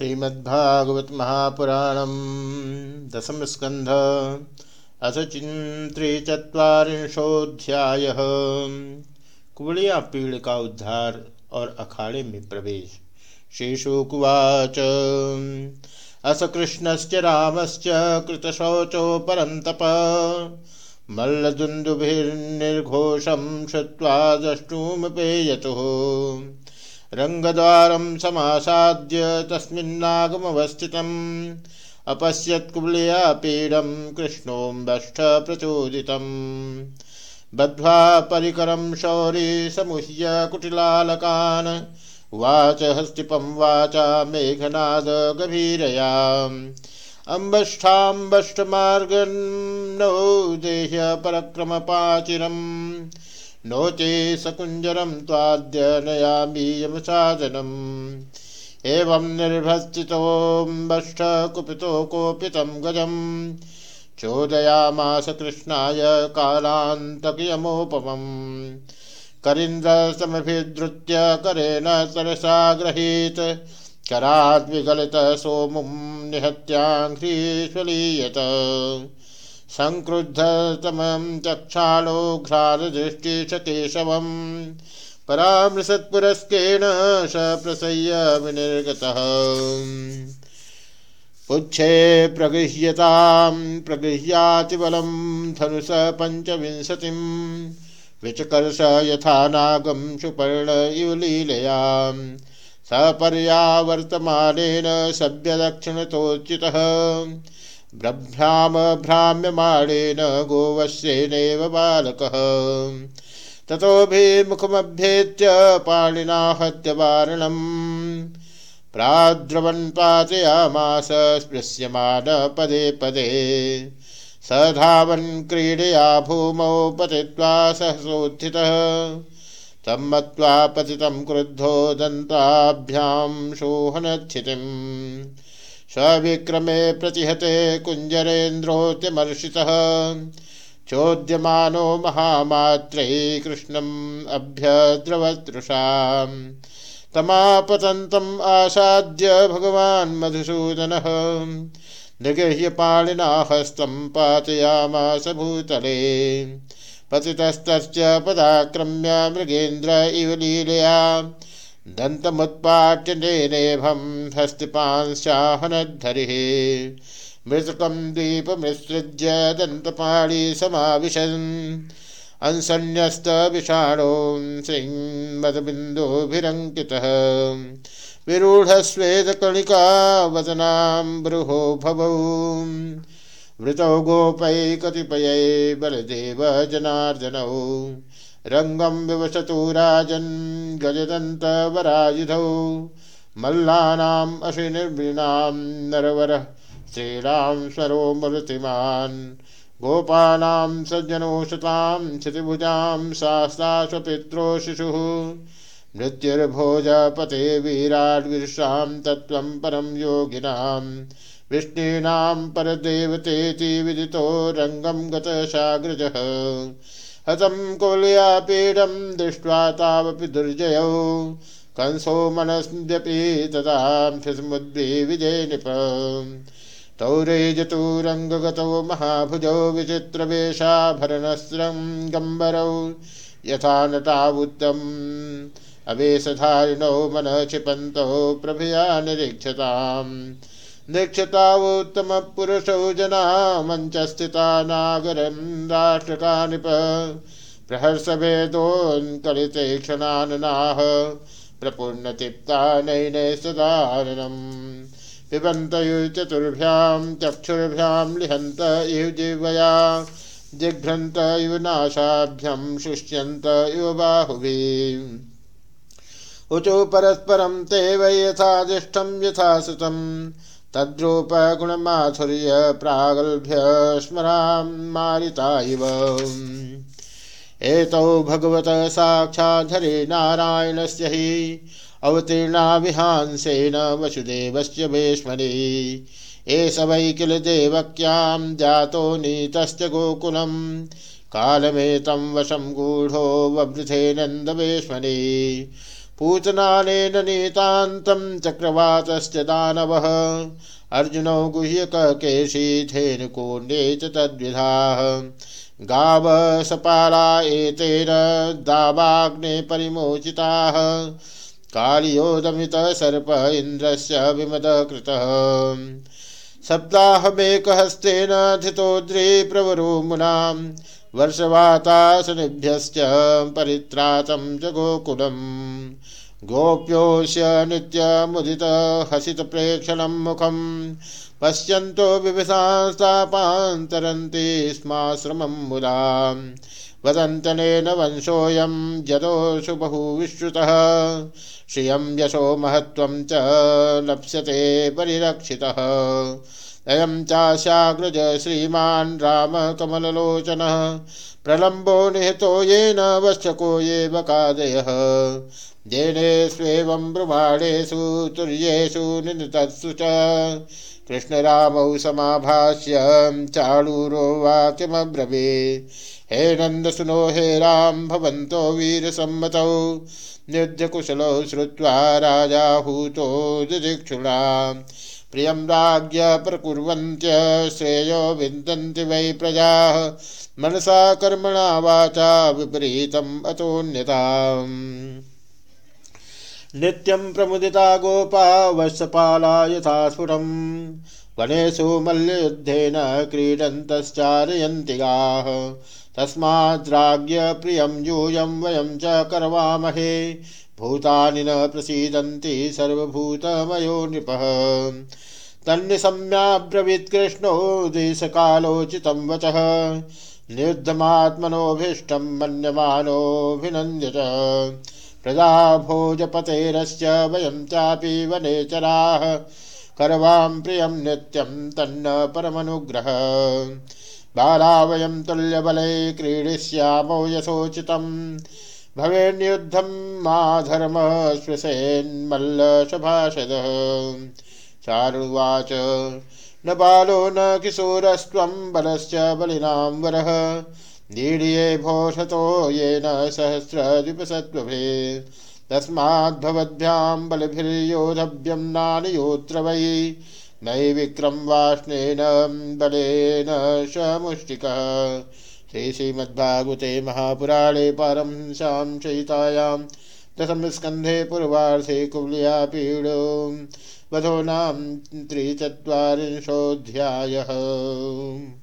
श्रीमद्भागवत महापुराणम। दशम स्कंध अथ त्रिचत्वारिंशोध्याय कुबड़िया पीड़ का उद्धार और अखाड़े में प्रवेश। श्रीशुकुवाच। अस कृष्णश्च, रामश्च कृतशौचो परन्तप मल्लदुन्दुभिर्निर्घोषं श्रुत्वा द्रष्टुमुपेयतुः रङ्गद्वारं समासाद्य तस्मिन्नागमवस्थितम्। अपश्यत्कुबलया पीडं कृष्णोऽम्बष्ठ प्रचोदितम्। बद्ध्वा परिकरं शौरी समुह्य कुटिलालकान्। वाच हस्तिपं वाचा मेघनादगभीरयाम् अम्बष्ठाम्बष्टमार्गं नो देह्य पराक्रमपाचिरम्। नो चे सकुञ्जरं त्वाद्य नयामि यमसादनम् एवं निर्भस्तितोऽम्बष्ठ कुपितो कोपितं गजम्। चोदयामास कृष्णाय कालान्तकयमोपमम् करीन्द्रसमभिद्रुत्य करेण सरसा गृहीत कराद्विगलित सोमुं निहत्याङ्घ्रीष्वलीयत सङ्क्रुद्धतमं चक्षालोघ्रारदृष्टिश केशवम् परामृषत्पुरस्केण स प्रसय्य विनिर्गतः। पुच्छे प्रगृह्यतां, प्रगृह्यातिबलं धनुष पञ्चविंशतिं। विचकर्ष यथा नागं सुपर्ण इव लीलयाम् सपर्यावर्तमानेन सभ्यदक्षिणतोच्युतः। ब्रभ्राम भ्राम्यमाणेन गोवश्येनैव बालकः ततोभिमुखमभ्येत्य पाणिना हत्यवारणम् प्राद्रवन् पातयामास स्पृश्यमान पदे। पदे स धावन् क्रीडया भूमौ पतित्वा सहसोत्थितः। तं मत्वा पतितं क्रुद्धो दन्ताभ्यां शोहनच्छितिम्। सविक्रमे प्रतिहते कुञ्जरेन्द्रोत्यमर्षितः चोद्यमानो महामात्रै कृष्णम् अभ्यद्रवतृषाम् तमापतन्तम् आसाद्य भगवान् मधुसूदनः। निगृह्य पाणिना हस्तं पातयामास भूतले। पतितस्तश्च पदाक्रम्य मृगेन्द्र इव लीलया। दन्तमुत्पाट्य नेनेभं हस्तिपांश्चाहनद्धरिः मृतकं दीपमिसृज्य दन्तपाणि समाविशन्। अंसन्यस्तविषाणो श्रीमद्बिन्दुभिरङ्कितः। विरूढस्वेदकणिका वदनाम्बृहो भवौ। वृतौ गोपै कतिपयै बलदेव जनार्दनौ रङ्गं विवसतु राजन्। गजदन्तवरायुधौ मल्लानाम् अशिनिर्वृणां नरवरः। श्रीरां स्वरो मृतिमान् गोपानां सज्जनोषतां क्षितिभुजां शास्ताश्वपित्रो शिशुः। मृत्युर्भोजपते वीराड्विर्षां तत्त्वं परं योगिनां विष्णीनां परदेवतेति विदितो रङ्गं गतशाग्रजः। हतं कोलयापीडं दृष्ट्वा तावपि दुर्जयौ। कंसो मनस्यपि तदांशमुद्विजय निप तौ रेजतुरङ्गगतौ महाभुजौ विचित्रवेशाभरणस्रङ्गम्बरौ यथा नटावुत्तम् अवेशधारिणौ मनः क्षिपन्तौ प्रभया निरीक्षताम्। दीक्षतावोत्तमपुरुषौ जना मञ्चस्थिता नागरं राष्ट्रका नृप प्रहर्षभेदोन्कलिते क्षणाननाः प्रपूर्णतिप्ता नैने सदाननम् पिबन्तयुचतुर्भ्यां चक्षुर्भ्यां लिहन्त इव जिह्वया, जिघ्रन्त इव नाशाभ्यं शुष्यन्त इव बाहुभिः ऊचु परस्परं ते वै यथादिष्टं यथा सुतम् तद्रूपगुणमाधुर्य प्रागल्भ्य स्मरां मारिता इव। एतौ भगवत साक्षाधरे नारायणस्य हि अवतीर्णा विहांसेन वसुदेवस्य भीष्मनि एष वै किल देवक्यां जातो नीतश्च गोकुलं कालमेतं वशं गूढो ववृथे नन्दवेश्मनि पूतनानेन नीतान्तं चक्रवातश्च दानवः। अर्जुनो केशीथेनुकोण्डे च तद्विधाः। गाव सपाला एतेन दावाग्ने परिमोचिताः। कालियोदमितः सर्प इन्द्रस्य विमदकृतः। सप्ताहमेकहस्तेन धितोद्रे प्रवरो मुनां वर्षवातासनिभ्यश्च परित्रातं च गोकुलम् गोप्योऽस्य नित्यमुदितहसितप्रेक्षणं मुखं पश्यन्तो विविधास्तापान्तरन्ति स्माश्रमं मुदा। वदन्तनेन वंशोऽयं जदोषु बहु विश्रुतः श्रियं यशो महत्त्वं च लप्स्यते परिरक्षितः। अयं चास्याग्रज श्रीमान् रामकमललोचनः। प्रलम्बो निहतो येन वश्यको ये बकादयः देनेष्वेवं ब्रुवाणेषु तुर्येषु निनतत्सु च। कृष्णरामौ समाभाष्य चाणूरो वाक्यमब्रवीत् हे नन्दसुनो हे राम, भवन्तो वीरसम्मतौ। निध्यकुशलौ श्रुत्वा राजाहूतो दिदिक्षुणा प्रियं राज्ञ प्रकुर्वन्त्य, श्रेयो विन्दन्ति वै प्रजाः। मनसा कर्मणा वाचा विपरीतम् अतोऽन्यताम् नित्यं प्रमुदिता गोपा वत्सपाला यथा स्फुटम्। वनेषु मल्लयुद्धेन क्रीडन्तश्चारयन्ति गाः। तस्माद्राज्ञ प्रियं यूयं वयं च भूतानि न प्रसीदन्ति सर्वभूतमयो नृपः। तन्निशम्याब्रवीत् कृष्णो देशकालोचितं वचः। निरुद्धमात्मनोभीष्टं मन्यमानोऽभिनन्द्य च प्रजा भोजपतेरस्य वयं चापि वनेचराः करवां प्रियं नित्यं तन्न परमनुग्रह। बाला वयं तुल्यबलै क्रीडिष्यामो यशोचितं भवेन्युद्धं मा धर्म श्वसेन्मल्लसभाषदः चारुवाच, न बालो न किशोरस्त्वं बलश्च बलिनां वरः। दीढ्ये भोषतो येन सहस्रद्विपसत्त्वभे। तस्माद्भवद्भ्यां बलिभिर्योधव्यं नानयोत्र वै नयि विक्रम वाष्णेन बलेन समुष्टिकः श्रीश्रीमद्भागवते महापुराणे पारंशां चयितायां दशमस्कन्धे पूर्वार्धे कुल्या पीडो वधो नाम त्रिचत्वारिंशोऽध्यायः।